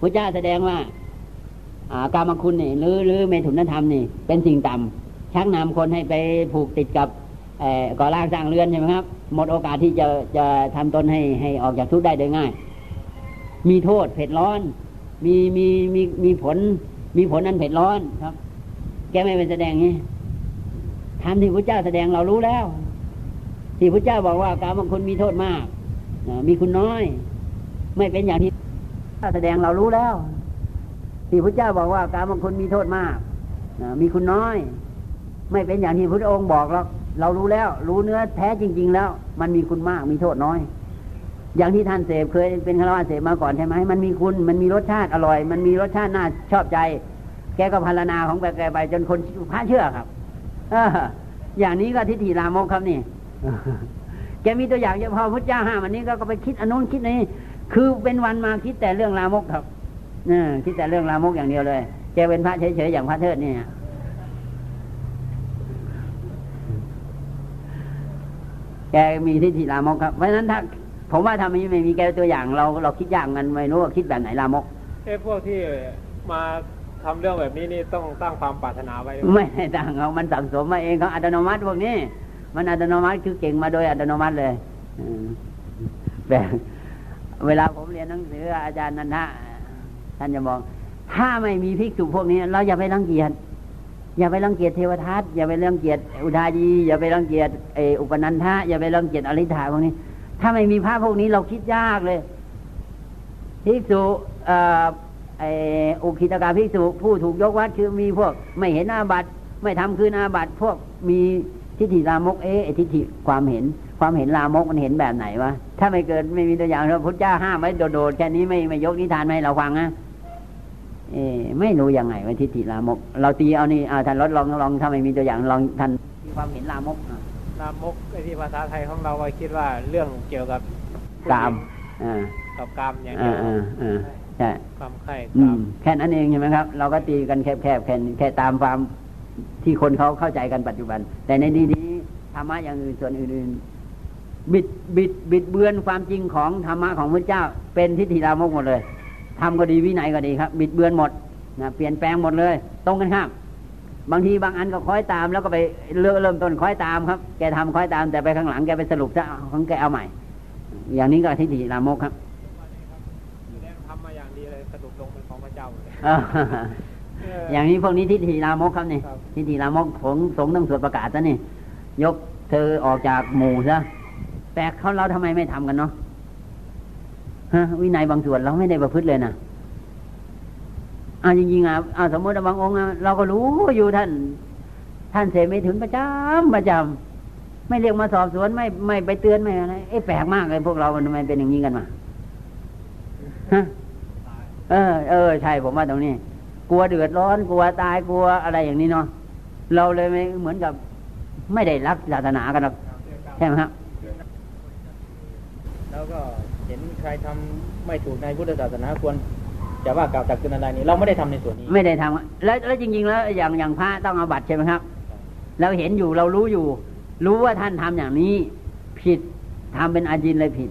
พระเจ้าแสดงว่า การมคุณนี่หรือหรือเมถุนธรรมนี่ เป็นสิ่งต่ำชักนำคนให้ไปผูกติดกับก่อร่างสร้างเรือนใช่ไหมครับ หมดโอกาสที่จะจะทำตนให้ให้ออกจากทุกข์ได้โดยง่าย มีโทษเผ็ดร้อน มีมีมีมีผล มีผลอันเผ็ดร้อนครับ แกไม่เป็นแสดงนี้ทำที่พระเจ้าแสดงเรารู้แล้ว ที่พระเจ้าบอกว่าการบางคนมีโทษมากมีคุณน้อย ไม่เป็นอย่างที่ แสดงเรารู้แล้วที่พระเจ้าบอกว่าการบางคนมีโทษมากมีคุณน้อย ไม่เป็นอย่างที่พระองค์บอกหรอกเรารู้แล้ว รู้เนื้อแท้จริง ๆ แล้ว มันมีคุณมากมีโทษน้อย อย่างที่ท่านเสพเคยเป็นฆราวาสเสพมาก่อนใช่ไหมมันมีคุณมันมีรสชาติอร่อย มันมีรสชาติน่าชอบใจ แกก็พารณาของแกไปจนคนพระเชื่อครับอย่างนี้ก็ทิฏฐิลามกครับนี่แกมีตัวอย่างเฉพาะพระเจ้าห้ามันนี้ก็ไปคิดอนุนคิดนี้ คือเป็นวันมาคิดแต่เรื่องลามกครับเนี่ยคิดแต่เรื่องลามกอย่างเดียวเลยแกเป็นพระเฉยๆอย่างพระเทิดเนี่ยแกมีทิฏฐิลามกครับ เพราะฉะนั้นถ้าผมว่าทำไม่มีแกตัวอย่างเราเราคิดอย่างกันไม่รู้ว่าคิดแบบไหนลามกเอ้พวกที่มาทำเรื่องแบบนี้นี่ต้องตั้งความปรารถนาไว้ ไม่ตั้งเอามันสั่งสมมาเองเขาอัตโนมัติพวกนี้ มันอัตโนมัติคือเก่งมาโดยอัตโนมัติเลยแบบ เวลาผมเรียนหนังสืออาจารย์นันทะท่านจะบอก ถ้าไม่มีภิกษุพวกนี้ เราอย่าไปรังเกียจอย่าไปรังเกียจเทวทัตอย่าไปรังเกียจอุทายีอย่าไปรังเกียจเออุปนันทะอย่าไปรังเกียจอริธาพวกนี้ ถ้าไม่มีพระพวกนี้เราคิดยากเลยภิกษุออุคิตกาภิกษุผู้ถูกยกวัดคือมีพวก ไม่เห็นอาบัตไม่ทำคืนอาบัตพวกมี ทิฏฐิลามกเอ๊ะทิฏฐิความเห็น ความเห็นลามกมันเห็นแบบไหนวะถ้าไม่เกิดไม่มีตัวอย่างพระพุทธเจ้าห้ามไว้โดดๆแค่นี้ไม่ไม่ยกนิทานให้เราฟังนะเอไม่รู้ยังไงว่าทิฏฐิลามก เราตีเอานี่อ่าท่านลดลองลองถ้าไม่มีตัวอย่างลองท่านมีความเห็นลามกลามกไอ้ที่ภาษาไทยของเราคิดว่าเรื่องเกี่ยวกับกามอ่ากับกามอย่างเดียวใช่ความไข่แค่นั้นเองใช่ไหมครับ เราก็ตีกันแคบๆแค่แค่ตามความ ที่คนเขาเข้าใจกันปัจจุบัน แต่ในนี้นี้ธรรมะอย่างอื่นส่วนอื่นๆบิดบิดบิดเบือนความจริงของธรรมะของพระเจ้า เป็นทิฏฐิลามกหมดเลยทำก็ดีวินัยก็ดีครับ บิดเบือนหมดนะเปลี่ยนแปลงหมดเลย ตรงกันข้ามบางทีบางอันก็คอยตามแล้วก็ไปเริ่มเริ่มต้นคอยตามครับ แกทำคอยตามแต่ไปข้างหลังแกไปสรุปซะของแกเอาใหม่ อย่างนี้ก็ทิฏฐิลามกครับทำมาอย่างดีเลยสรุปลงเป็นของพระเจ้า อย่างนี้พวกนี้ทิฏฐิลามกครับนี่ทิฏฐิลามกของสงฆ์ต้องสวดประกาศซะนี่ยกเธอออกจากหมู่ซะแต่เขาเราทำไมไม่ทำกันเนาะฮะวินัยบางส่วนเราไม่ได้ประพฤติเลยนะอ่าจริงๆอะสมมติบางองค์เราก็รู้อยู่ท่าน ท่านเสไม่ถึงประจำประจำไม่เรียกมาสอบสวนไม่ไม่ไปเตือนไม่อะไรเอ๊ะแปลกมากเลยพวกเรามันทำไมเป็นอย่างนี้กันมาฮะเออ เออ ใช่ผมว่าตรงนี้ กลัวเดือดร้อนกลัวตายกลัวอะไรอย่างนี้เนาะเราเลยไม่เหมือนกับไม่ได้รักศาสนากันหรอกใช่ไหมครับแล้วก็เห็นใครทำไม่ถูกในพุทธศาสนาควรจะว่ากล่าวตักเตือนอะไรนี้เราไม่ได้ทำในส่วนนี้ ไม่ได้ทำแล้วแล้วจริง ๆ แล้วอย่างอย่างพระต้องเอาบัตรใช่ไหมครับเราเห็นอยู่เรารู้อยู่ รู้ว่าท่านทำอย่างนี้ ผิดทำเป็นอาจินเลยผิด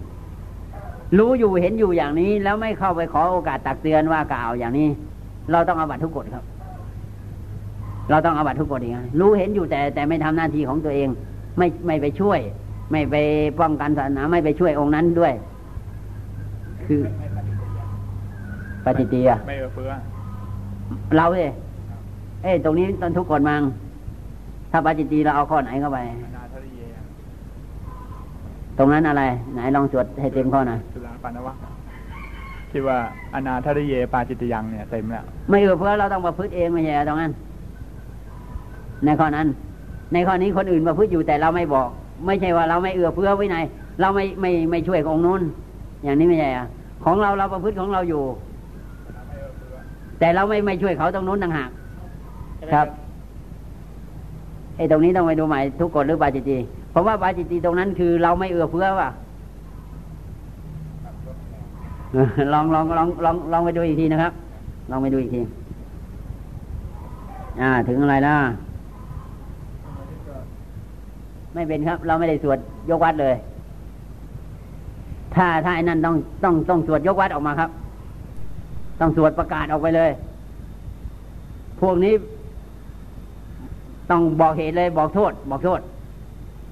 รู้อยู่เห็นอยู่อย่างนี้ แล้วไม่เข้าไปขอโอกาสตักเตือนว่ากล่าวอย่างนี้ เราต้องเอาบัตรทุกกฎครับ เราต้องเอาบัตรทุกกฎเองรู้เห็นอยู่แต่แต่ไม่ทำหน้าที่ของตัวเอง ไม่ไม่ไปช่วย ไม่ไปป้องกันศาสนาไม่ไปช่วยองค์นั้นด้วย คือปฏิเตียไม่เฟือเราเอ้เอ้ตรงนี้ตอนทุกคนมัง ถ้าปฏิตีเราเอาข้อไหนเข้าไปตรงนั้นอะไร ไหนลองสวดให้เต็มข้อหน่อยสุราปานวะ ที่ว่าอนาทริเยปาจิตยังเนี่ยเต็มแล้ว ไม่เออเพื่อเราต้องประพฤติเองไม่ใช่ตรงนั้น ในข้อนั้น ในข้อนี้คนอื่นประพฤติอยู่แต่เราไม่บอก ไม่ใช่ว่าเราไม่เอื้อเฟื้อไว้ไหนเราไม่ไม่ไม่ช่วยองค์นู้น อย่างนี้ไม่ใช่อะของเราเราประพฤติของเราอยู่ แต่เราไม่ไม่ช่วยเขาตรงนู้นต่างหากครับไอ้ตรงนี้ต้องไปดูใหม่ทุกกฎหรือปาจิตีเพราะว่าปาจิตีตรงนั้นคือเราไม่เอื้อเฟื้อว่ะ ลองลองลองลองลองไปดูอีกทีนะครับ ลองไปดูอีกที อ่า ถึงอะไรล่ะ ไม่เป็นครับ เราไม่ได้สวดยกวัดเลย ถ้าถ้าไอ้นั่นต้องต้องต้องสวดยกวัดออกมาครับ ต้องสวดประกาศออกไปเลย พวกนี้ ต้องบอกเหตุเลยบอกโทษ บอกโทษ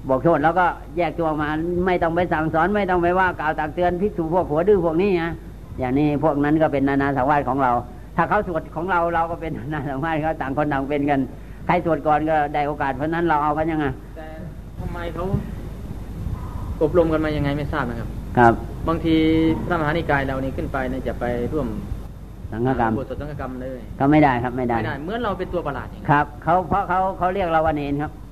บอกโทษแล้วก็แยกตัวออกมาไม่ต้องไปสั่งสอนไม่ต้องไปว่ากล่าวตักเตือนพิสูจพวกหัวดื้อพวกนี้นะอย่างนี้พวกนั้นก็เป็นนานาสังวาสของเรา ถ้าเขาสวดของเราเราก็เป็นนานาสังวาสเขาต่างคนต่างเป็นกันใครสวดก่อนก็ได้โอกาสเพราะนั้นเราเอากันยังไงแต่ทำไมเขาอบรมกันมายังไงไม่ทราบนะครับ ครับ บางทีพระมหานิกายเรานี่ขึ้นไปเนี่ยจะไปร่วมสังฆกรรมบทสวดสังฆกรรมเลย ก็ไม่ได้ครับไม่ได้ไม่ได้เหมือนเราเป็นตัวประหลาดอย่างนี้ครับเขาเพราะเขาเขาเรียกเราว่าเนนครับอืม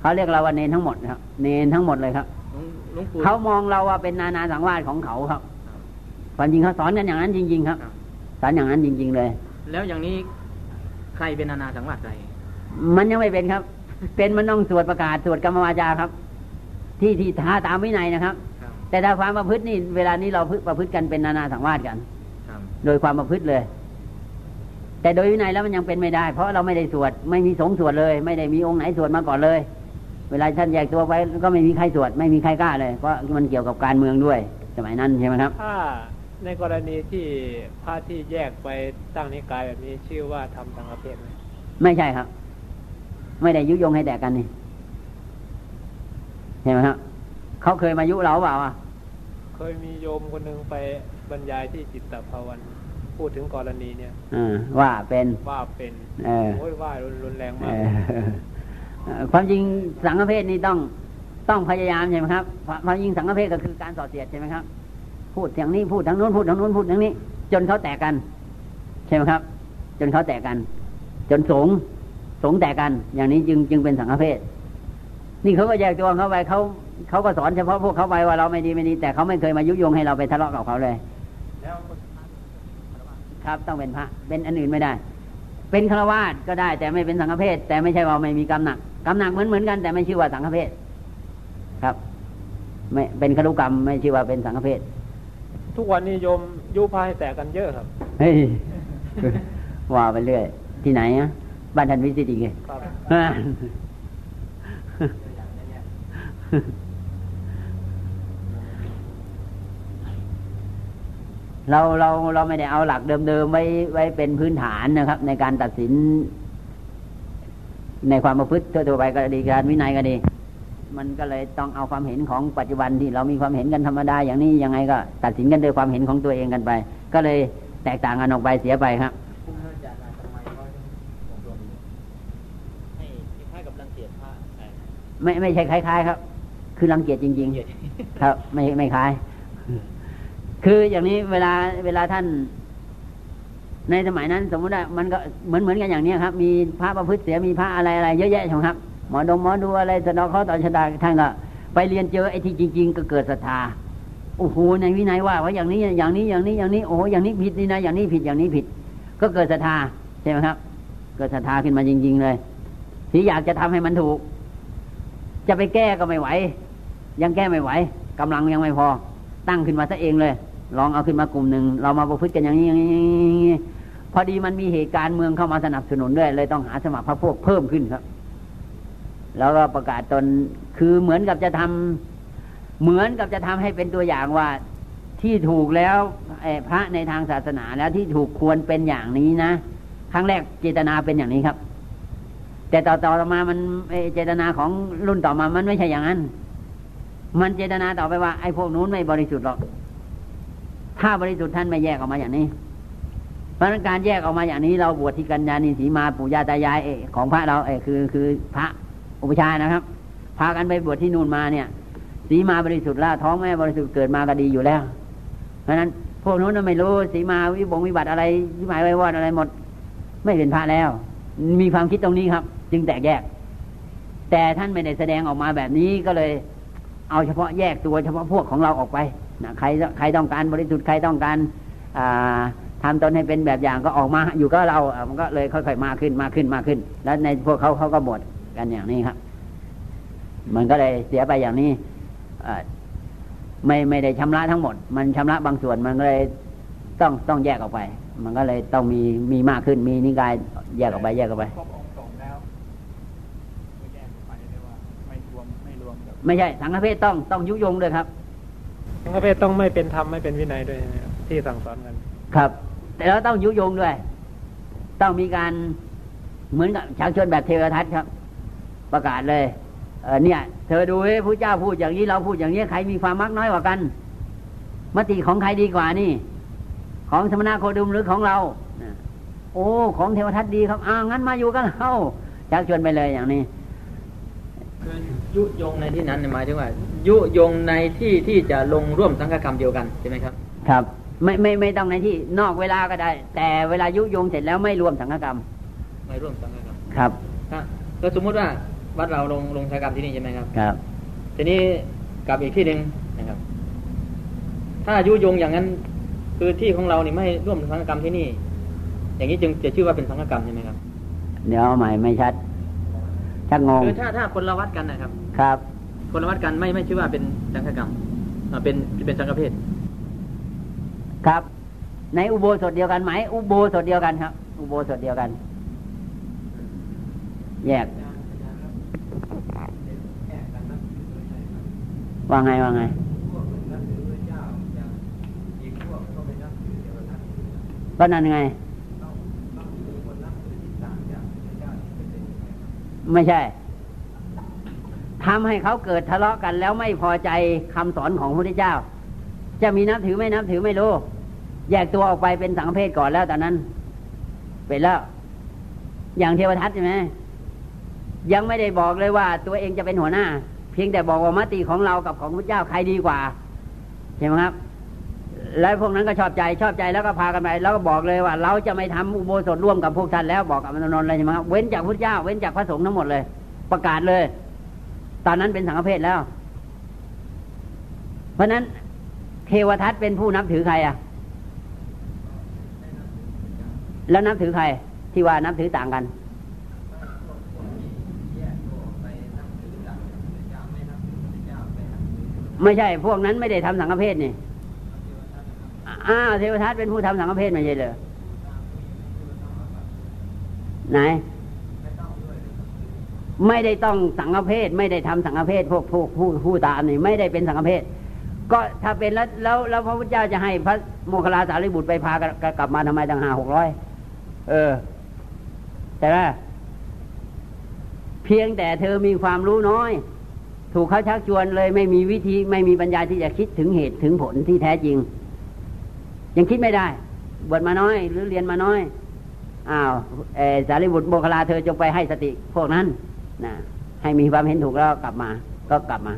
เขาเรียกเราว่าเนนทั้งหมดครับ เนนทั้งหมดเลยครับหลวงหลวงปู่เขามองเราว่าเป็นนานาสังวาสของเขาครับความจริงเขาสอนกันอย่างนั้นจริงๆครับครับสอนอย่างนั้นจริง ๆ เลย แล้วอย่างนี้ใครเป็นนานาสังวาสใครมันยังไม่เป็นครับ เป็นมันต้องสวดประกาศสวดกรรมวาจาครับ ที่ที่ท้าตามวินัยนะครับครับแต่ถ้าความประพฤตินี่เวลานี้เราประพฤติกันเป็นนานาสังวาสกันครับโดยความประพฤติเลย แต่โดยวินัยแล้วมันยังเป็นไม่ได้ เพราะเราไม่ได้สวด ไม่มีสงฆ์สวดเลย ไม่ได้มีองค์ไหนสวดมาก่อนเลย เวลาท่านแยกตัวไปก็ไม่มีใครสวดไม่มีใครกล้าเลย เพราะมันเกี่ยวกับการเมืองด้วย สมัยนั้นใช่ไหมครับถ้าในกรณีที่พระที่แยกไปตั้งนิกายแบบนี้ชื่อว่าทำสังฆเพศไหมไม่ใช่ครับ ไม่ได้ยุยงให้แตกกันนี่เห็นไหมครับเขาเคยมายุเราเปล่าอะเคยมีโยมคนหนึ่งไปบรรยายที่จิตตภาวันพูดถึงกรณีเนี่ยอ่าว่าเป็นว่าเป็น เออโอ้ยว่ารุนรุนแรงเอมากอเอ่อ ความจริงสังฆเพศนี่ต้องต้องพยายามใช่ไหมครับความจริงสังฆเพศก็คือการสอดเสียดใช่ไหมครับ พูดทางนี้พูดทางโน้นพูดทางโน้นพูดทางนี้ จนเขาแตกกัน ใช่ไหมครับ จนเขาแตกกัน จนสงสงแตกกัน อย่างนี้จึงจึงเป็นสังฆเพศนี่เขาก็แยกตัวเขาไปเขาเขาก็สอนเฉพาะพวกเขาไปว่าเราไม่ดีไม่ดี แต่เขาไม่เคยมายุยงให้เราไปทะเลาะกับเขาเลยครับต้องเป็นพระ เป็นอันอื่นไม่ได้ เป็นฆราวาสก็ได้ แต่ไม่เป็นสังฆเพศแต่ไม่ใช่ว่าไม่มีกรรมหนัก กรรมหนักเหมือนเหมือนกันแต่ไม่ชื่อว่าสังฆเพศครับ ไม่เป็นครุกรรมไม่ชื่อว่าเป็นสังฆเพศทุกวันนี้โยมยุพาให้แตกกันเยอะครับเฮ้ยว่าไปเรื่อย ที่ไหนอะบ้านทันวิสิตอีกไงครับอ่าเราเราเราไม่ได้เอาหลักเดิมๆไว้ไว้เป็นพื้นฐานนะครับ ในการตัดสิน ในความประพฤติทั่วๆไปก็ดีการวินัยก็ดี มันก็เลยต้องเอาความเห็นของปัจจุบันที่เรามีความเห็นกันธรรมดาอย่างนี้ยังไงก็ตัดสินกันโดยความเห็นของตัวเองกันไป ก็เลยแตกต่างกันออกไปเสียไปครับคุณอาจารย์ทำไมเขาถึงอบรมให้คล้ายกับรังเกียจพระเอ่อไม่ไม่ใช่คล้ายๆ ครับ คือรังเกียจจริงเกียจๆครับ ไม่ไม่คล้าย คืออย่างนี้เวลาเวลาท่าน ในสมัยนั้น สมมติว่ามันก็เหมือนเหมือนกันอย่างนี้ครับ มีพระประพฤติเสียมีพระอะไรอะไรเยอะแยะใช่ไหมครับ หมอดมหมอดูอะไรสนอเขาต่อชะตาท่านก็ไปเรียนเจอไอ้ที่จริง ๆ ก็เกิดศรัทธาโอ้โหในวินัยว่าว่าอย่างนี้อย่างนี้อย่างนี้อย่างนี้โอ้อย่างนี้ผิดนี่นะอย่างนี้ผิดอย่างนี้ผิด ก็เกิดศรัทธาใช่ไหมครับ เกิดศรัทธาขึ้นมาจริง ๆ เลย ที่อยากจะทำให้มันถูก จะไปแก้ก็ไม่ไหว ยังแก้ไม่ไหวกำลังยังไม่พอ ตั้งขึ้นมาซะเองเลย ลองเอาขึ้นมากลุ่มหนึ่งเรามาประพฤติกันอย่างนี้อย่างนี้ พอดีมันมีเหตุการณ์เมืองเข้ามาสนับสนุนด้วย เลยต้องหาสมัครพรรคพวกเพิ่มขึ้นครับ แล้วก็ประกาศตนคือเหมือนกับจะทำเหมือนกับจะทำให้เป็นตัวอย่างว่าที่ถูกแล้วพระในทางศาสนาแล้วที่ถูกควรเป็นอย่างนี้นะครั้งแรกเจตนาเป็นอย่างนี้ครับ แต่ต่อต่อมามันเจตนาของรุ่นต่อมามันไม่ใช่อย่างนั้น มันเจตนาต่อไปว่าไอ้พวกนู้นไม่บริสุทธิ์หรอก ถ้าบริสุทธิ์ท่านไม่แยกออกมาอย่างนี้ เพราะนั้นการแยกออกมาอย่างนี้เราบวชที่กัญญาณีสีมาปู่ย่าตายายเอของพระเราเอกคือคือพระอุปชายนะครับ พากันไปบวชที่นู่นมาเนี่ยสีมาบริสุทธิ์ล้วท้องแม่บริสุทธิ์เกิดมาก็ดีอยู่แล้ว เพราะนั้นพวกนู้นไม่รู้สีมาวิบงวิบัติอะไรวิหมายไว้วอดอะไรหมด ไม่เป็นพระแล้ว มีความคิดตรงนี้ครับ จึงแตกแยก แต่ท่านไม่ได้แสดงออกมาแบบนี้ก็เลย เอาเฉพาะแยกตัวเฉพาะพวกของเราออกไปนะใครใครต้องการบริสุทธิ์ใครต้องการอ่า ทำตนให้เป็นแบบอย่างก็ออกมาอยู่ก็เราอะมันก็เลยค่อยๆมากขึ้นมากขึ้นมากขึ้น แล้วในพวกเขาเขาก็หมดกันอย่างนี้ครับ มันก็เลยเสียไปอย่างนี้อ่าไม่ไม่ได้ชำระทั้งหมด มันชำระบางส่วนมันก็เลยต้องต้องแยกออกไป มันก็เลยต้องมีมีมากขึ้น มีนิกายแยกออกไปแยกออกไปครบองค์สงฆ์แล้วก็แยกออกไปได้ว่าไม่รวมไม่รวมกับไม่ใช่ สังฆเพศต้องต้องยุยงด้วยครับ สังฆเพศต้องไม่เป็นธรรมไม่เป็นวินัยด้วยนะครับที่สั่งสอนกัน ครับ แต่เราต้องยุยงด้วย ต้องมีการเหมือนกับชักชวนแบบเทวทัศน์ครับ ประกาศเลยเออเนี่ย เธอดูเฮ้พระเจ้าพูดอย่างนี้เราพูดอย่างนี้ใครมีความมักน้อยกว่ากันมติของใครดีกว่านี่ ของสมณะโคดุมหรือของเราโอ้ของเทวทัศน์ดีครับอ้างั้นมาอยู่กันเราชักชวนไปเลยอย่างนี้คือยุยงในที่นั้นหมายถึงว่า ยุยงในที่ที่จะลงร่วมสังฆกรรมเดียวกันใช่ไหมครับ ครับ ไม่ไม่ไม่ต้องในที่นอกเวลาก็ได้ แต่เวลายุยงเสร็จแล้วไม่รวมสังฆกรรม ไม่ร่วมสังฆกรรมครับถ้าก็สมมุติว่าวัดเราลงลงสังฆกรรมที่นี่ใช่ไหมครับครับ ทีนี้กลับอีกที่หนึ่งนะครับ ถ้ายุยงอย่างนั้น คือที่ของเรานี่ไม่ร่วมสังฆกรรมที่นี่ อย่างนี้จึงจะชื่อว่าเป็นสังฆกรรมใช่ไหมครับเดี๋ยวเอาใหม่ไม่ชัดชักงงคือถ้าถ้าคนละวัดกันนะครับ ครับ คนละวัดกันไม่ไม่ชื่อว่าเป็นสังฆกรรมอ่าเป็นเป็นสังฆเพศ ครับ ในอุโบสถเดียวกันไหม อุโบสถเดียวกันครับ อุโบสถเดียวกัน แยก ว่าไงว่าไงก็นั่นไง ไม่ใช่ทำให้เขาเกิดทะเลาะกันแล้วไม่พอใจคำสอนของพระพุทธเจ้า จะมีนับถือไม่นับถือไม่รู้ แยกตัวออกไปเป็นสังเพศก่อนแล้วตอนนั้น เป็นแล้ว อย่างเทวทัตใช่ไหมยังไม่ได้บอกเลยว่าตัวเองจะเป็นหัวหน้า เพียงแต่บอกว่ามติของเรากับของพระเจ้าใครดีกว่าใช่ไหมครับ แล้วพวกนั้นก็ชอบใจชอบใจแล้วก็พากันไปแล้วก็บอกเลยว่า เราจะไม่ทำอุโบสถร่วมกับพวกท่านแล้วบอกกับมนนท์เลยใช่ไหมครับเว้นจากพระเจ้าเว้นจากพระสงฆ์ทั้งหมดเลย ประกาศเลย ตอนนั้นเป็นสังฆเพศแล้ว เพราะนั้นเทวทัตเป็นผู้นับถือใครอะ แล้วนับถือใคร ที่ว่านับถือต่างกันไม่ใช่ พวกนั้นไม่ได้ทำสังฆเพศนี่อ้าวเทวทัตเป็นผู้ทำสังฆเพศไม่ใช่เลยไหน ไม่ได้ต้องสังฆเพศ ไม่ได้ทำสังฆเพศพวกพวกผู้ผู้ตามนี่ไม่ได้เป็นสังฆเพศ ก็ถ้าเป็นแล้วแล้วแล้วพระพุทธเจ้าจะให้พระโมคคัลลาสารีบุตรไปพากลับมาทำไมต่างหาหกร้อย เออ แต่ว่าเพียงแต่เธอมีความรู้น้อย ถูกเขาชักชวนเลยไม่มีวิธีไม่มีปัญญาที่จะคิดถึงเหตุถึงผลที่แท้จริง ยังคิดไม่ได้บวชมาน้อย หรือเรียนมาน้อยอ้าวเอสารีบุตรโมคคัลลาเธอจงไปให้สติพวกนั้นนะให้มีความเห็นถูกแล้วกลับมา ก็กลับมา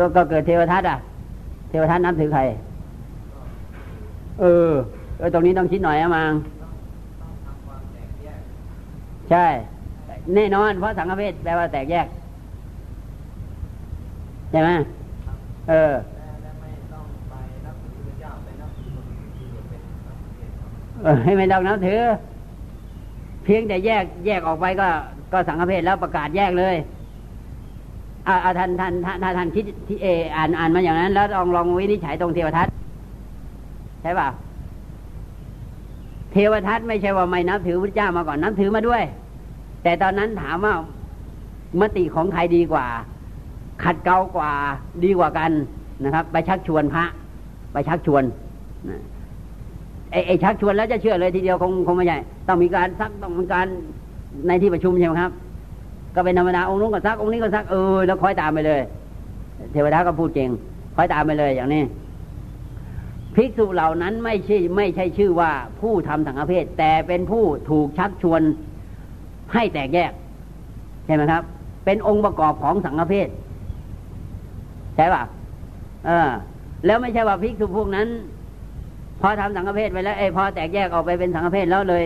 ก็ก็เกิดเทวทัตอะ เทวทัตนับถือใคร เออเออตรงนี้ต้องคิดหน่อยอะมังใช่ แน่นอน เพราะสังฆเพศแปลว่าแตกแยก ใช่ไหมเออให้ไม่ต้องนับถือ เพียงแต่แยกแยกออกไปก็ ก็สังฆเพศแล้วประกาศแยกเลย ท่านท่านท่านถ้าท่านคิดที่เออ่านอ่านมาอย่างนั้น แล้วลองลองวินิจฉัยตรงเทวทัตใช่ป่ะเทวทัตไม่ใช่ว่าไม่นับถือพระเจ้ามาก่อนนับถือมาด้วย แต่ตอนนั้นถามว่ามติของใครดีกว่า ขัดเกลากว่าดีกว่ากันนะครับ ไปชักชวนพระ ไปชักชวนไอ้ไอ้ชักชวนแล้วจะเชื่อเลยทีเดียวคงคงไม่ใช่ต้องมีการซักต้องมีการในที่ประชุมใช่ไหมครับ ก็เป็นธรรมดาองค์นู้นก็ซักองค์นี้ก็ซักเออแล้วคอยตามไปเลย เทวดาก็พูดเก่งคอยตามไปเลยอย่างนี้ภิกษุเหล่านั้นไม่ใช่ไม่ใช่ชื่อว่าผู้ทำสังฆเพศแต่เป็นผู้ถูกชักชวนให้แตกแยกใช่ไหมครับ เป็นองค์ประกอบของสังฆเพศใช่ป่ะเออ แล้วไม่ใช่ว่าภิกษุพวกนั้น พอทำสังฆเพศไปแล้วเอยพอแตกแยกออกไปเป็นสังฆเพศแล้วเลย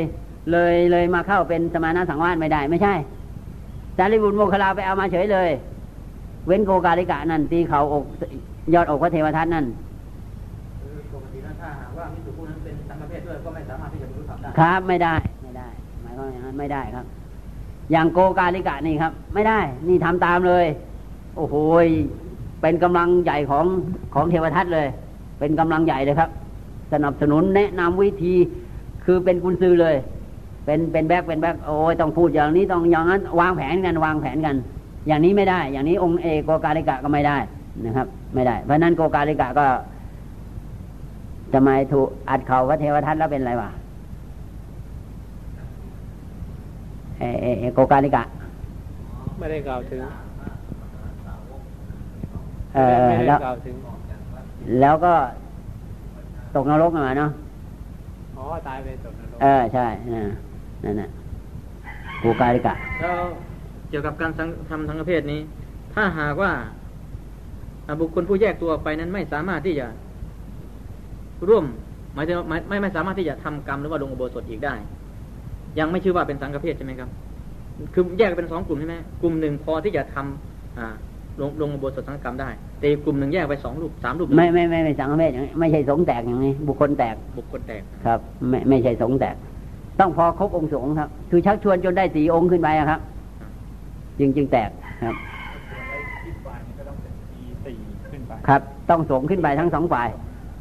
เลยเลยมาเข้าเป็นสมานาสังวาสไม่ได้ ไม่ใช่ สารีบุตรโมคคลาไปเอามาเฉยเลย เว้นโกกาลิกะนั่นตีเขาอกยอดอกพระเทวทัตนั่นคือปกติแล้วถ้าหากว่ามิสุผู้นั้นเป็นสังฆเพศด้วยก็ไม่สามารถที่จะบรรลุธรรมได้ครับไม่ได้ไม่ได้หมายความอย่างนั้นไม่ได้ครับ อย่างโกกาลิกะนี่ครับ ไม่ได้ นี่ทำตามเลย โอ้โหเป็นกำลังใหญ่ของของเทวทัตเลย เป็นกำลังใหญ่เลยครับ สนับสนุนแนะนำวิธีคือเป็นกุญซือเลย เป็นเป็นแบกเป็นแบกโอ้ยต้องพูดอย่างนี้ต้องอย่างนั้น วางแผนกันวางแผนกัน อย่างนี้ไม่ได้ อย่างนี้องค์เอกโกกาลิกะก็ไม่ได้นะครับ ไม่ได้ เพราะนั้นโกกาลิกะก็จะมาถูกอัดเขาพระเทวทัตแล้วเป็นไรวะเอเอเอโกกาลิกะ ไม่ได้กล่าวถึงเออไม่ได้แล้วกล่าวถึงแล้วก็ตกนรกมาเนาะอ๋อตายไปตกนรกเออใช่นั่ นน่ะนั่นน่ะโกกาลิกะแล้วเกี่ยวกับการสังทำทางเพศนี้ ถ้าหากว่าอ่าบุคคลผู้แยกตัวออกไปนั้นไม่สามารถที่จะร่วมหมายถึงว่าไม่ไม่ไม่สามารถที่จะทำกรรมหรือว่าลงอุโบสถอีกได้ ยังไม่ชื่อว่าเป็นสังฆเพศใช่ไหมครับ คือแยกเป็นสองกลุ่มใช่ไหมกลุ่มหนึ่งพอที่จะทำอ่าลงลงอุโบสถสังฆกรรมได้ แต่อีกกลุ่มหนึ่งแยกไปสองรูปสามรูปไม่ไม่ไม่ไม่สังฆเพศอย่างนี้ไม่ใช่สงฆ์แตกอย่างนี้ บุคคลแตกบุคคลแตกครับ ไม่ไม่ใช่สงฆ์แตก ต้องพอครบองค์สงฆ์ครับ คือชักชวนจนได้สี่องค์ขึ้นไปอะครับ จึงจึงแตกครับครับ ต้องสงฆ์ขึ้นไปทั้งสองฝ่าย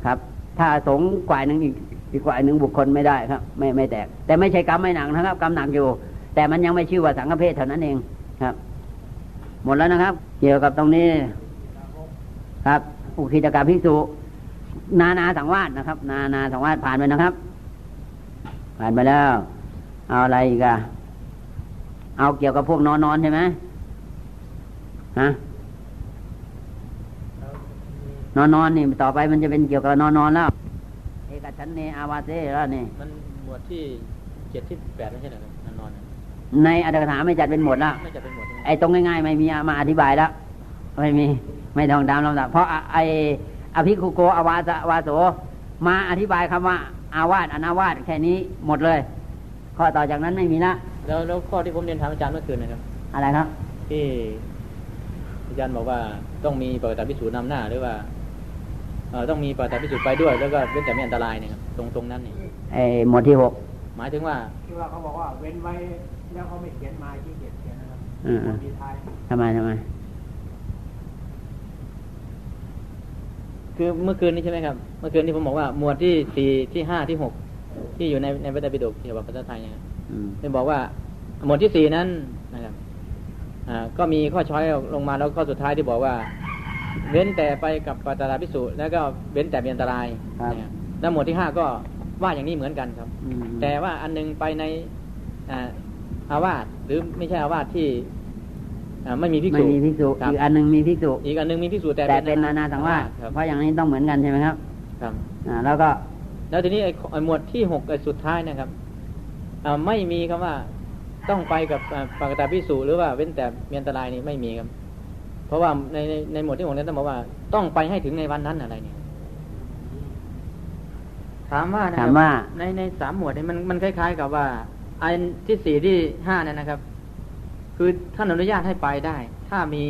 ครับ ถ้าสงฆ์ฝ่ายหนึ่งอีกอีกฝ่ายหนึ่งบุคคลไม่ได้ครับ ไม่ไม่แตก แต่ไม่ใช่กรรมไม่หนักนะครับกรรมหนักอยู่ แต่มันยังไม่ชื่อว่าสังฆเพศเท่านั้นเองครับ หมดแล้วนะครับ เกี่ยวกับตรงนี้ ครับ อุคิตกรรมภิกษุนานาสังวาสนะครับ นานาสังวาสผ่านไปนะครับ ผ่านไปแล้ว เอาอะไรอีกอะเอาเกี่ยวกับพวกนอนนอนใช่ไหมฮะนอนนอนนี่ต่อไปมันจะเป็นเกี่ยวกับนอนนอนแล้วเอกชันเนอาวาเซแล้วนี่มันหมวดที่เจ็ดที่แปดไม่ใช่เหรอครับนอนๆน่ะในอัตถกถาไม่จัดเป็นหมวดแล้วไม่จะเป็นหมวดใช่ไหมไอ้ตรงง่ายๆไม่มีมาอธิบายแล้วไม่มีไม่ต้องตามลำดับเพราะอะไอ้อภิคุโกอาวาสวาโสมาอธิบายคำว่า อาวาสอนาวาสแค่นี้หมดเลย ข้อต่อจากนั้นไม่มีละแล้วแล้วข้อที่ผมเรียนถามอาจารย์เมื่อคืนนะครับ อะไรครับ ที่อาจารย์บอกว่าต้องมีปกติพิสูจน์นำหน้าหรือว่าเอ่อต้องมีปกติพิสูจน์ไปด้วย แล้วก็เว้นแต่ไม่อันตรายเนี่ยครับตรงตรงนั้นเนี่ยไอ้หมวดที่หกหมายถึงว่าที่ว่าเขาบอกว่าเว้นไว้แล้วเขาไม่เขียนมาที่เขียนเขียนนะครับอืมอืมดีท้ายทำไมทำไมคือเมื่อคืนนี้ใช่ไหมครับเมื่อคืนที่ผมบอกว่าหมวดที่สี่ที่ห้าที่หกที่อยู่ในในพระไตรปิฎกเกี่ยวกับภาษาไทยเนี่ยครับอืมได้บอกว่าหมวดที่สี่นั้นนะครับอ่าก็มีข้อช้อยลงมาแล้วข้อสุดท้ายที่บอกว่า เว้นแต่ไปกับปัตตาพิสุแล้วก็เว้นแต่มีอันตรายนะครับแล้วหมวดที่ห้าก็ว่าอย่างนี้เหมือนกันครับอืมแต่ว่าอันหนึงไปในอ่าอาวาสหรือไม่ใช่อาวาสที่อ่าไม่มีภิกไม่ษุมีภิกษุครับอีกอันหนึ่งมีภิกษุอีกอันหนึงมีภิกษุแต่แต่เป็นนานาสังวาสครับเพราะอย่างนี้ต้องเหมือนกันใช่ไหมครับ ครับอ่าแล้วก็ แล้วทีนี้ไอ้ไอ้หมวดที่หกไอ้สุดท้ายนะครับอ่าไม่มีคำว่าต้องไปกับอ่าปากตาพิสูหรือว่าเว้นแต่มีอันตรายนี่ไม่มีครับ เพราะว่าในในในหมวดที่หกนั้นต้องบอกว่า ต้องไปให้ถึงในวันนั้นอะไรเนี่ยถามว่านะคถารัมบว่าในในสามหมวดเนี่ยมันมันคล้าย ๆ กับว่าอันที่สี่ที่ห้าเนี่ยนะครับ คือท่านอนุญาตให้ไปได้ ถ้ามี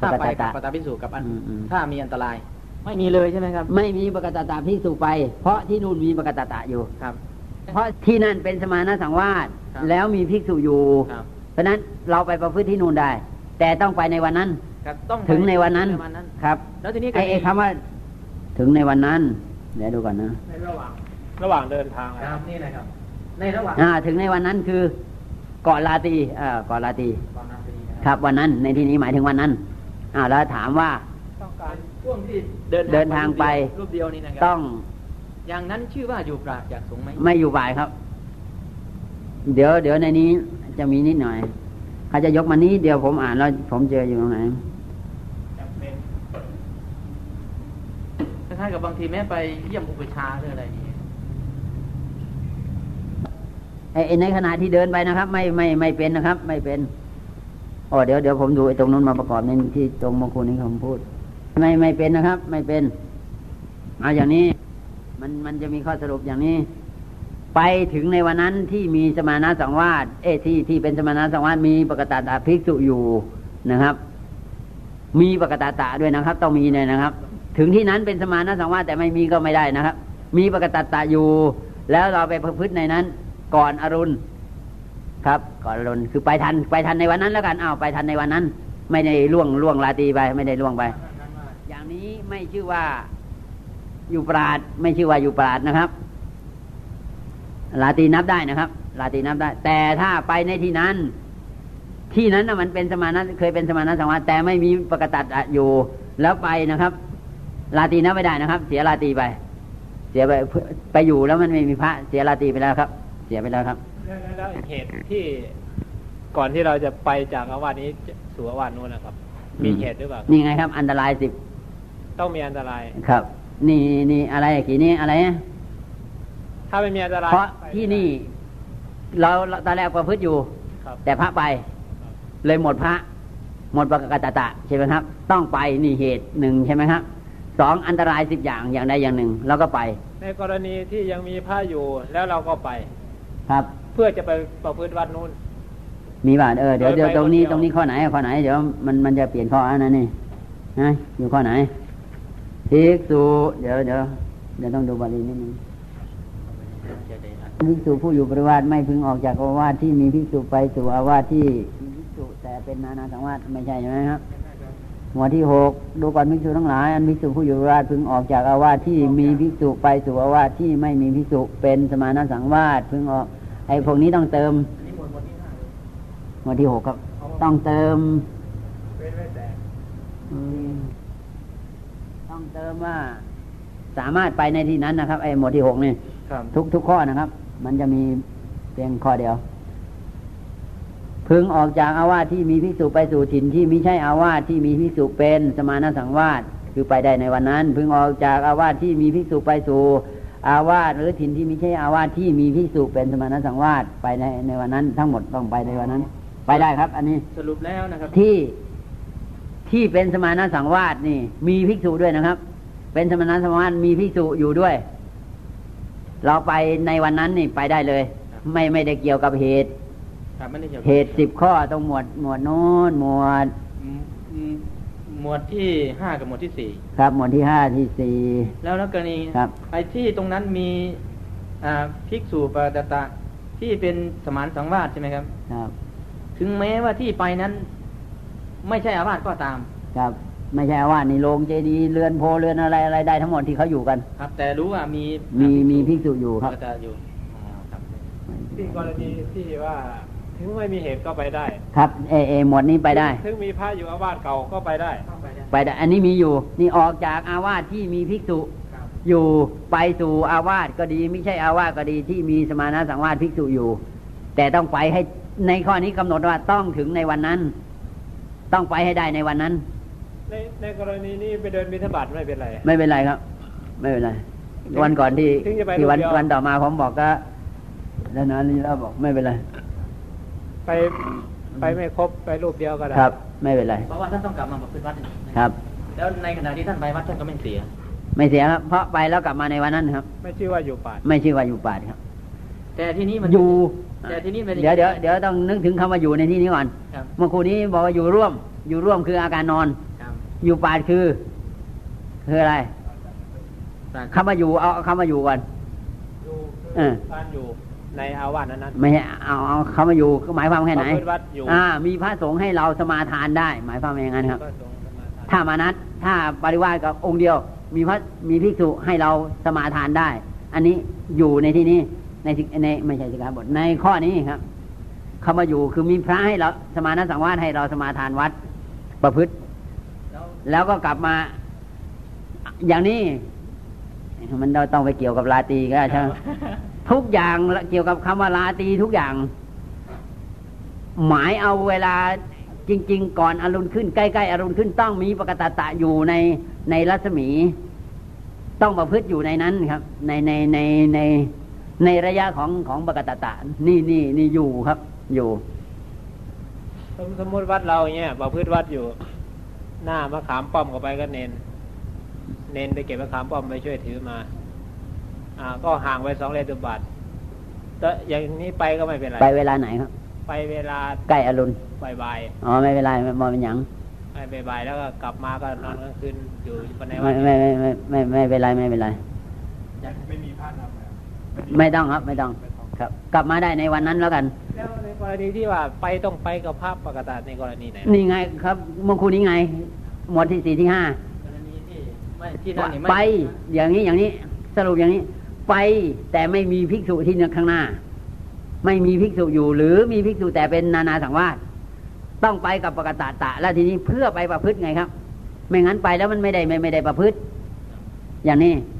ถ้าไปกับปตาพิสูกับอันอืมอืมถ้ามีอันตราย ไม่มีเลยใช่ไหมครับ ไม่มีปกตตาภิกษุไป เพราะที่นู่นมีปกตตะอยู่ครับ เพราะที่นั่นเป็นสมานะสังวาสครับแล้วมีภิกษุอยู่ครับเพราะฉะนั้นเราไปประพฤติที่นู่นได้ แต่ต้องไปในวันนั้นครับต้องไปถึงในวันนั้นในวันนั้นครับ แล้วทีนี้ก็ไอ้ไอ้คำว่าถึงในวันนั้นเดี๋ยวดูก่อนนะในระหว่างระหว่างเดินทางอะครับนี่นะครับ ในระหว่างอ่า ถึงในวันนั้นคือก่อนลาตรีอ่าก่อนลาตรีความนาทีนะครับวันนั้นในที่นี้หมายถึงวันนั้น อ่าแล้วถามว่าต้องการ ช่วงที่เดินทางไปรูปเดียวนี่นะครัต้อง อย่างนั้นชื่อว่าอยู่ปราศจากสงฆ์ไหมไม่อยู่บ่ายครับ เดี๋ยวเดี๋ยวในนี้จะมีนิดหน่อยเขาจะยกมานี้เดียวผมอ่านแล้วผมเจออยู่ตรงไหนจำเป็นคล้ายๆกับบางทีแม้ไปเยี่ยมอุปชฌาย์หรืออะไรนี่ไอ้ไอ้ในขณะที่เดินไปนะครับ ไม่ไม่ไม่เป็นนะครับ ไม่เป็นอ๋อเดี๋ยวเดี๋ยวผมดูไอ้ตรงนู้นมาประกอบในที่ตรงมงคลนี้ผมพูด ไม่ไม่เป็นนะครับ ไม่เป็นเอาอย่างนี้ มันมันจะมีข้อสรุปอย่างนี้ ไปถึงในวันนั้นที่มีสมานะสังวาสเอที่ที่เป็นสมานะสังวาสมีปกตาตาภิกษุอยู่นะครับ มีปกตาตาด้วยนะครับ ต้องมีเลยนะครับ ถึงที่นั้นเป็นสมานะสังวาสแต่ไม่มีก็ไม่ได้นะครับ มีปกตาตาอยู่ แล้วเราไปประพฤติในนั้น ก่อนอรุณครับ ก่อนอรุณคือไปทันไปทันในวันนั้นแล้วกันอ้าวไปทันในวันนั้น ไม่ได้ล่วงล่วงลาตีไป ไม่ได้ล่วงไป อย่างนี้ไม่ชื่อว่าอยู่ปราดไม่ชื่อว่าอยู่ปราดนะครับ ลาตรีนับได้นะครับ ลาตรีนับได้ แต่ถ้าไปในที่นั้น ที่นั้นนะมันเป็นสมานะเคยเป็นสมานะสังวาสแต่ไม่มีปกตัดอยู่แล้วไปนะครับ ลาตีนะไม่ได้นะครับ เสียลาตีไป เสียไปไปอยู่แล้วมันไม่มีพระเสียลาตีไปแล้วครับ เสียไปแล้วครับแล้วเหตุที่ก่อนที่เราจะไปจากอาวาสนี้สู่อาวาสนู้นนะครับ มีเหตุหรือเปล่านี่ไงครับ อันตรายสิบ ต้องมีอันตราย ครับ นี่นี่อะไรกี่นี้อะไรนะถ้าไม่มีอันตรายเพราะไปที่นี่ เราตอนแรกประพฤติอยู่ครับแต่พระไป เลยหมดพระ หมดปกตตะใช่ไหมครับ ต้องไปนี่เหตุหนึ่งใช่ไหมครับสองอันตรายสิบอย่างอย่างใดอย่างหนึ่งเราก็ไป ในกรณีที่ยังมีพระอยู่แล้วเราก็ไป ครับ เพื่อจะไปประพฤติวัดนู้น มีบาทเออเดี๋ยวโดยเดี๋ยวไปตรงนี้คนเดียวตรงนี้ข้อไหนข้อไหนเดี๋ยวมันมันจะเปลี่ยนข้ออันนั้นนี่นะอยู่ข้อไหน ภิกษุเดี๋ยวเดี๋ยวเดี๋ยวต้องดูบาลีนิดนึงภิกษุผู้อยู่ปริวาสไม่พึงออกจากอาวาสที่มีภิกษุไปสู่อาวาสที่มีภิกษุแต่เป็นนานาสังวาสไม่ใช่ใช่ไหมครับหมวดที่หกดูก่อนภิกษุทั้งหลายอันภิกษุผู้อยู่ปริวาสพึงออกจากอาวาสที่มีภิกษุไปสู่อาวาสที่ไม่มีภิกษุเป็นสมานาสังวาสพึงออก ไอ้พวกนี้ต้องเติมหมวดที่หกครับ ต้องเติมเป็นไม่แต่อืมต้องเติมว่า สามารถไปในที่นั้นนะครับ ไอ้หมวดที่หกนี่ครับทุกทุกข้อนะครับ มันจะมีเพียงข้อเดียว พึงออกจากอาวาสที่มีภิกษุไปสู่ถิ่นที่มิใช่อาวาสที่มีภิกษุเป็นสมานสังวาสคือไปได้ในวันนั้น พึงออกจากอาวาสที่มีภิกษุไปสู่อาวาสหรือถิ่นที่มิใช่อาวาสที่มีภิกษุเป็นสมานสังวาสไปในในวันนั้น ทั้งหมดต้องไปในวันนั้น ไปได้ครับ อันนี้สรุปแล้วนะครับ ที่ ที่เป็นสมานะสังวาสนี่ มีภิกษุด้วยนะครับ เป็นสมานะสังวาสมีภิกษุอยู่ด้วย เราไปในวันนั้นนี่ไปได้เลย ไม่ไม่ได้เกี่ยวกับเหตุครับไม่ได้เกี่ยวกับเหตุสิบข้อตรงหมวดหมวดโน้นหมวดอืมอืมหมวดที่ห้ากับหมวดที่สี่ครับ หมวดที่ห้าที่สี่แล้วแล้วกรณีครับไอ้ที่ตรงนั้นมีอ่าภิกษุปาตตะที่เป็นสมานสังวาสใช่ไหมครับ ครับ ถึงแม้ว่าที่ไปนั้น ไม่ใช่อาวาสก็ตาม ครับ ไม่ใช่ว่านี่โรงเจดีย์เรือนโพเรือนอะไรอะไรได้ทั้งหมดที่เขาอยู่กัน ครับ แต่รู้ว่ามีมีมีภิกษุอยู่ครับปาตตะอยู่อ๋อครับที่กรณีที่ว่าถึงไม่มีเหตุก็ไปได้ ครับเอเอหมวดนี้ไปได้ ถึงมีพระอยู่อาวาสเก่าก็ไปได้ ไปได้ อันนี้มีอยู่ นี่ออกจากอาวาสที่มีภิกษุ ครับ อยู่ไปสู่อาวาสก็ดี ไม่ใช่อาวาสก็ดีที่มีสมานะสังวาสภิกษุอยู่ แต่ต้องไปให้ในข้อนี้กำหนดว่าต้องถึงในวันนั้น ต้องไปให้ได้ในวันนั้น ในในกรณีนี้ไปเดินบิณฑบาตไม่เป็นไร ไม่เป็นไรครับ ไม่เป็นไร วันก่อนที่ถึงจะไปที่วันรูปเดียววันต่อมาผมบอกก็แล้วนะนี่แล้วบอกไม่เป็นไร ไปไปไม่ครบไปรูปเดียวก็ได้ครับ ไม่เป็นไรเพราะว่าท่านต้องกลับมาประพฤติวัดนี่ครับ แล้วในขณะที่ท่านไปวัดท่านก็ไม่เสีย ไม่เสียครับเพราะไปแล้วกลับมาในวันนั้นครับ ไม่ชื่อว่าอยู่ป่าไม่ชื่อว่าอยู่ป่าครับ แต่ที่นี้มันอยู่ แต่ที่นี่เป็นเดี๋ยวเดี๋ยวเดี๋ยวต้องนึกถึงคำว่าอยู่ในที่นี้ก่อนครับเมื่อครูนี้บอกว่าอยู่ร่วม อยู่ร่วมคืออาการนอนครับอยู่ป่าคือ คืออะไรปราศคำว่าอยู่เอาเอาคำว่าอยู่ก่อนอยู่เออการอยู่ในอาวาสนั้นนั้นไม่ใช่เอาเอาคำว่าอยู่หมายความแค่ไหนประพฤติวัดอยู่อ่า มีพระสงฆ์ให้เราสมาทานได้ หมายความว่าอย่างนั้นครับก็ทรงสมาทานถ้ามานัดถ้าปริวาสกับองค์เดียว มีพระมีภิกษุให้เราสมาทานได้ อันนี้อยู่ในที่นี้ ในสิในไม่ใช่สิกขาบทในข้อนี้ครับคำว่าอยู่คือมีพระให้เราสมานะสังวาสให้เราสมาทานวัดประพฤติ แล้วก็กลับมา อย่างนี้ มันเราต้องไปเกี่ยวกับลาตีก็ใช่ทุกอย่างเกี่ยวกับคำว่าลาตีทุกอย่าง หมายเอาเวลาจริง ๆ ก่อนอรุณขึ้นใกล้ๆอรุณขึ้นต้องมีปกตตะอยู่ในในรัศมี ต้องประพฤติอยู่ในนั้นครับ ในในในใน ในระยะของของปกตตะ นี่นี่นี่อยู่ครับ อยู่ สมสมมติวัดเราอย่างเงี้ยประพฤติวัดอยู่ หน้ามะขามป้อมก็ไปก็เน้น เน้นไปเก็บมะขามป้อมไปช่วยถือมา อ่า ก็ห่างไปสองเลนตุบาทแต่อย่างนี้ไปก็ไม่เป็นไร ไปเวลาไหนครับ ไปเวลาใกล้อรุณบ่ายอ๋อไม่เป็นไรไม่มองเป็นหยังๆไปบ่ายๆแล้วก็กลับมาก็นอนกลางคืนอยู่ภายในวัไม่ดไม่ไม่ไม่ไม่ไม่เป็นไรไม่เป็นไรไม่มีพระนำ ไม่ต้องครับ ไม่ต้องครับ กลับมาได้ในวันนั้นแล้วกัน แล้วในกรณีที่ว่าไปต้องไปกับพระปกติในกรณีไหนนี่ไงครับเมื่อครูนี้ไง หมวดที่สี่ที่ห้ากรณีที่ไม่ที่นั่นนี่ม่ไป อย่างนี้อย่างนี้ สรุปอย่างนี้ ไปแต่ไม่มีภิกษุที่ข้างหน้า ไม่มีภิกษุอยู่ หรือมีภิกษุแต่เป็นนานาสังวาสต้องไปกับปกตะตะ แล้วทีนี้เพื่อไปประพฤติไงครับ ไม่งั้นไปแล้วมันไม่ได้ไม่ไม่ได้ประพฤติ อย่างนี้เขา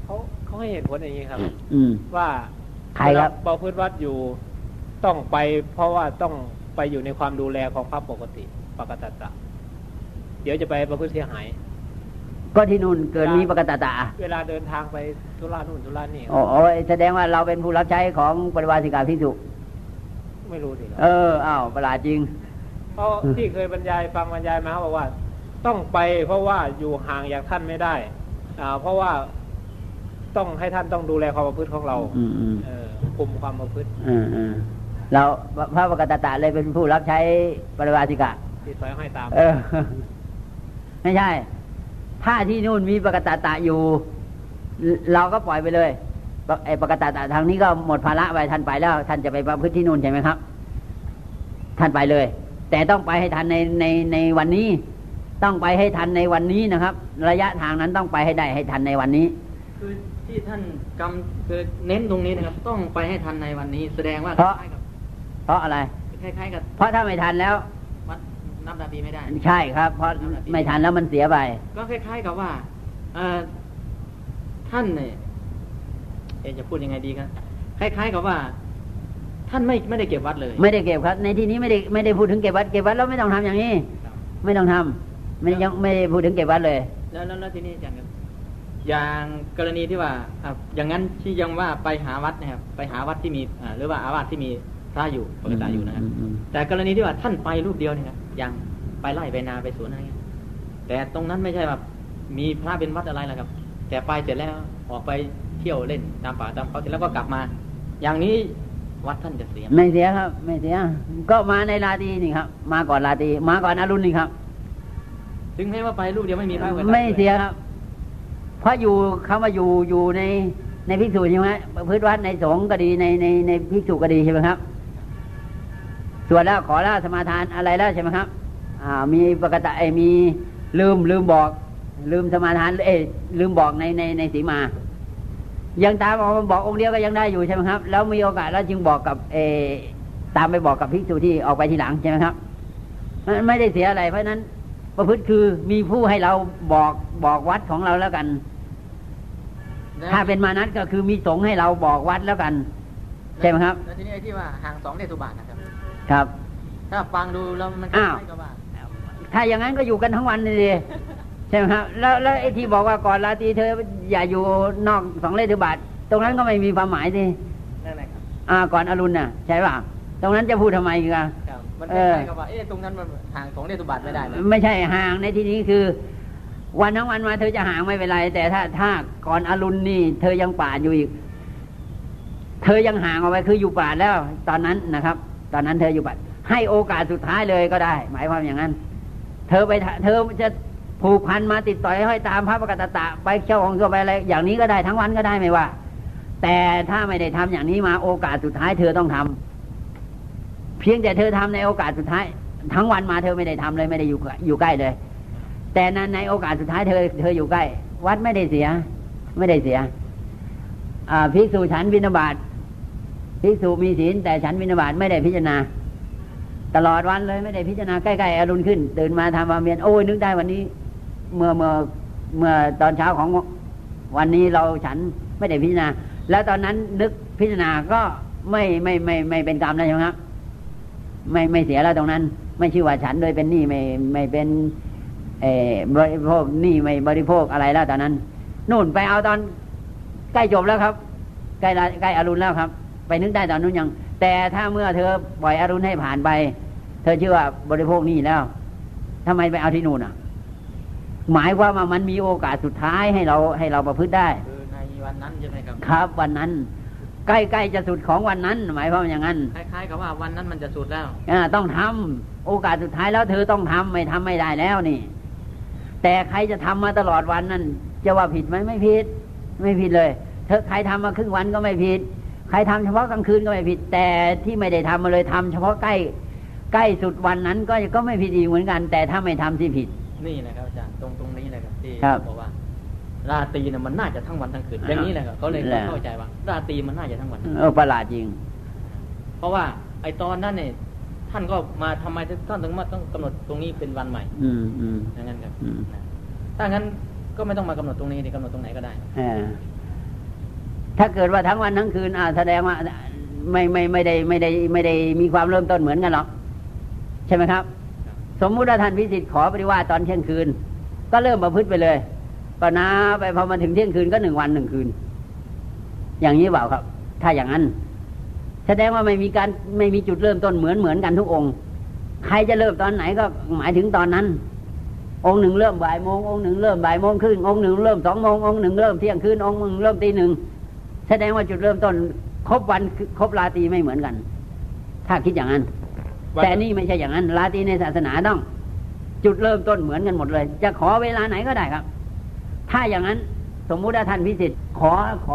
เขา ให้เหตุผลอย่างนี้ครับ อืมว่าใครครับเวลาประพฤติวัดอยู่ต้องไป เพราะว่าต้องไปอยู่ในความดูแลของพระปกติปกติตะเดี๋ยวจะไปประพฤติเสียหาย ก็ที่นู่นเกิดมีปกตะตะเวลาเดินทางไปธุระนู่นธุระนี่โอ้โอ้ยแสดงว่าเราเป็นผู้รับใช้ของปริวาสิกาภิกษุไม่รู้สิครับเอออ้าวประหลาดจริงเพราะที่เคยบรรยายฟังบรรยายมาเขาบอกว่า ต้องไปเพราะว่าอยู่ห่างจากท่านไม่ได้อ่าเพราะว่า ต้องให้ท่านต้องดูแลความประพฤติของเราอืมอืมเออคุมความประพฤติอืมอืมเราพระปกตะตะเลยเป็นผู้รับใช้ปริวาสิกาติดสอยห้อยตาม เออ ไม่ใช่ ถ้าที่นู่นมีปกตตะอยู่ เราก็ปล่อยไปเลยไอ้ปกตตะทางนี้ก็หมดภาระไปท่านไปแล้ว ท่านจะไปประพฤติที่นู่นใช่ไหมครับ ท่านไปเลย แต่ต้องไปให้ทันในในในวันนี้ ต้องไปให้ทันในวันนี้นะครับ ระยะทางนั้นต้องไปให้ได้ให้ทันในวันนี้คือ ที่ท่านกำคือเน้นตรงนี้นะครับ ต้องไปให้ทันในวันนี้ แสดงว่าเพราะคล้ายๆกับเพราะอะไรคล้ายๆกับเพราะถ้าไม่ทันแล้ววัดนับนาทีไม่ได้ ใช่ครับ เพราะไม่ทันแล้วมันเสียไป ก็คล้าย ๆ กับว่าเอ่อท่านเนี่ยเอะจะพูดยังไงดีครับคล้าย ๆ กับว่า ท่านไม่ไม่ได้เก็บวัดเลย ไม่ได้เก็บครับ ในที่นี้ไม่ได้ไม่ได้พูดถึงเก็บวัดเก็บวัดแล้วไม่ต้องทำอย่างนี้ครับไม่ต้องทำไม่ยังไม่ได้พูดถึงเก็บวัดเลย แล้วแล้วแล้วทีนี้อาจารย์ครับ อย่างกรณีที่ว่าอะอย่างนั้นที่ยังว่าไปหาวัดนะครับไปหาวัดที่มีอ่าหรือว่าอาวาสที่มีพระอยู่ปกติอยู่นะครับอืมอืมแต่กรณีที่ว่าท่านไปรูปเดียวเนี่ยครับอย่างไปไล่ไปนาไปสวนอะไรเงี้ยแต่ตรงนั้นไม่ใช่แบบมีพระเป็นวัดอะไรล่ะครับ แต่ไปเสร็จแล้วออกไปเที่ยวเล่นตามป่าตามเขาเสร็จแล้วก็กลับมา อย่างนี้วัดท่านจะเสียไหมไม่เสียครับ ไม่เสีย ก็มาในราตรีนี่ครับ มาก่อนราตรีมาก่อนอรุณนี่ครับ ถึงแม้ว่าไปรูปเดียวไม่มีพระอุปถากไม่เสียครับ เพราะอยู่คำว่าอยู่อยู่ในในภิกษุใช่ไหมประพฤติวัดในสงฆ์ก็ดีในในในภิกษุก็ดีใช่ไหมครับส่วนแล้วขอละสมาทานอะไรแล้วใช่ไหมครับ อ่า มีปกติไอ้มีลืมลืมบอก ลืมสมาทานเอ้ลืมบอกในในในสีมา ยังตามออกมาบอกองค์เดียวก็ยังได้อยู่ใช่ไหมครับ แล้วมีโอกาสแล้วจึงบอกกับเอตามไปบอกกับภิกษุที่ออกไปทีหลังใช่ไหมครับมันไม่ได้เสียอะไรเพราะนั้นประพฤติคือมีผู้ให้เราบอกบอกวัดของเราแล้วกัน ถ้าเป็นมานัดก็คือมีสงฆ์ให้เราบอกวัดแล้วกัน ใช่ไหมครับแล้วทีนี้ไอ้ที่ว่าห่างสองเดตุบาทนะครับ ครับ ถ้าฟังดูแล้วมันคอ้าวล้ายๆกับว่าถ้าอย่างนั้นก็อยู่กันทั้งวันเลยดิใช่ไหมครับ แล้วแล้วไอ้ที่บอกว่าก่อนราตรีเธออย่าอยู่นอกสองเลขบาทตรงนั้นก็ไม่มีความหมายสินั่นแหละครับอ่าก่อนอรุณน่ะ ใช่ป่ะตรงนั้นจะพูดทำไมกันครับมันคเออล้ายๆกับว่าเอ๊ะตรงนั้นมันห่างสองเดตุบาทไม่ได้นะไม่ใช่ห่างในที่นี้คือ วันทั้งวันมาเธอจะห่างไม่เป็นไร แต่ถ้าถ้าก่อนอรุณนี่ เธอยังป่าอยู่อีก เธอยังห่างออกไปคืออยู่ป่าแล้ว ตอนนั้นนะครับ ตอนนั้นเธออยู่ป่าให้โอกาสสุดท้ายเลยก็ได้ หมายความอย่างนั้น เธอไปเธอจะผูกพันมาติดต่อยห้อยตามพระประกาศตะไปเช่าของตัวไปอะไรอย่างนี้ก็ได้ทั้งวันก็ได้ไม่ว่า แต่ถ้าไม่ได้ทำอย่างนี้มาโอกาสสุดท้าย เธอต้องทำเพียงแต่เธอทำในโอกาสสุดท้าย ทั้งวันมาเธอไม่ได้ทำเลยไม่ได้อยู่อยู่ใกล้เลย แต่นั้นในโอกาสสุดท้ายเธอเธออยู่ใกล้ วัดไม่ได้เสีย ไม่ได้เสียภิกษุฉันบิณฑบาตภิกษุมีศีลแต่ฉันบิณฑบาตไม่ได้พิจารณา ตลอดวันเลยไม่ได้พิจารณาใกล้ๆอรุณขึ้น ตื่นมาทำความเพียรโอ้ยนึกได้วันนี้ เมื่อเมื่อเมื่อตอนเช้าของวันนี้เราฉันไม่ได้พิจารณา แล้วตอนนั้นนึกพิจารณาก็ไม่ไม่ไม่ไม่เป็นกรรมแล้วใช่ไหมครับไม่ไม่เสียแล้วตรงนั้น ไม่ชื่อว่าฉันโดยเป็นหนี้ไม่ไม่เป็น บริโภคหนี้ไม่บริโภคอะไรแล้วตอนนั้น นู่นไปเอาตอนใกล้จบแล้วครับ ใกล้ละใกล้อรุณแล้วครับ ไปนึกได้ตอนนู้นยัง แต่ถ้าเมื่อเธอปล่อยอรุณให้ผ่านไป เธอชื่อว่าบริโภคหนี้แล้วทำไมไปเอาที่นู่นอะ หมายความว่ามันมีโอกาสสุดท้ายให้เราให้เราประพฤติได้คือในวันนั้นใช่ไหมครับครับ วันนั้นใกล้ๆจะสุดของวันนั้น หมายความว่าอย่างนั้นคล้ายๆกับว่าวันนั้นมันจะสุดแล้วอ่าต้องทำโอกาสสุดท้ายแล้วเธอต้องทำไม่ทำไม่ได้แล้วนี่ แต่ใครจะทำมาตลอดวันนั้นจะว่าผิดไหมไม่ผิด ไม่ผิดเลย เธอใครทำมาครึ่งวันก็ไม่ผิด ใครทำเฉพาะกลางคืนก็ไม่ผิด แต่ที่ไม่ได้ทำมาเลยทำเฉพาะใกล้ใกล้สุดวันนั้นก็ก็ไม่ผิดอีกเหมือนกัน แต่ถ้าไม่ทำที่ผิด นี่นะครับอาจารย์ตรงตรงนี้เลยครับที่ครับบอกว่าราตรีเนี่ยมันน่าจะทั้งวันทั้งคืนอย่างนี้แหละครับเขาเลยแหละเข้าใจว่า ราตรีมันน่าจะทั้งวันทั้งคืนเออประหลาดจริง เพราะว่าไอตอนนั้นเนี่ย ท่านก็มาทำไมท่านถึงมาต้องกำหนดตรงนี้เป็นวันใหม่ อืมอืมอย่างนั้นครับอืมนะถ้างั้นก็ไม่ต้องมากำหนดตรงนี้ดิกำหนดตรงไหนก็ได้เออถ้าเกิดว่าทั้งวันทั้งคืนอ่าแสดงว่าไม่ไม่ไม่ได้ไม่ได้ไม่ได้มีความเริ่มต้นเหมือนกันหรอกใช่ไหมครับ สมมุติว่าท่านพิสิทธิ์ขอปฏิวาสตอนเที่ยงคืน ก็เริ่มประพฤติไปเลยปนาไปพอมาถึงเที่ยงคืนก็หนึ่งวันหนึ่งคืน อย่างนี้เปล่าครับ ถ้าอย่างนั้น แสดงว่าไม่มีการไม่มีจุดเริ่มต้นเหมือนเหมือนกันทุกองค์ ใครจะเริ่มตอนไหนก็หมายถึงตอนนั้น องค์หนึ่งเริ่มบ่ายโมงองค์หนึ่งเริ่มบ่ายโมงครึ่งองค์หนึ่งเริ่มสองโมงองค์หนึ่งเริ่มเที่ยงคืนองค์หนึ่งเริ่มตีหนึ่งแสดงว่าจุดเริ่มต้นครบวันครบราตรีไม่เหมือนกัน ถ้าคิดอย่างนั้น แต่นี่ไม่ใช่อย่างนั้น ราตรีในศาสนาต้อง จุดเริ่มต้นเหมือนกันหมดเลย จะขอเวลาไหนก็ได้ครับ ถ้าอย่างนั้น สมมุติว่าท่านพิสิทธิ์ขอขอ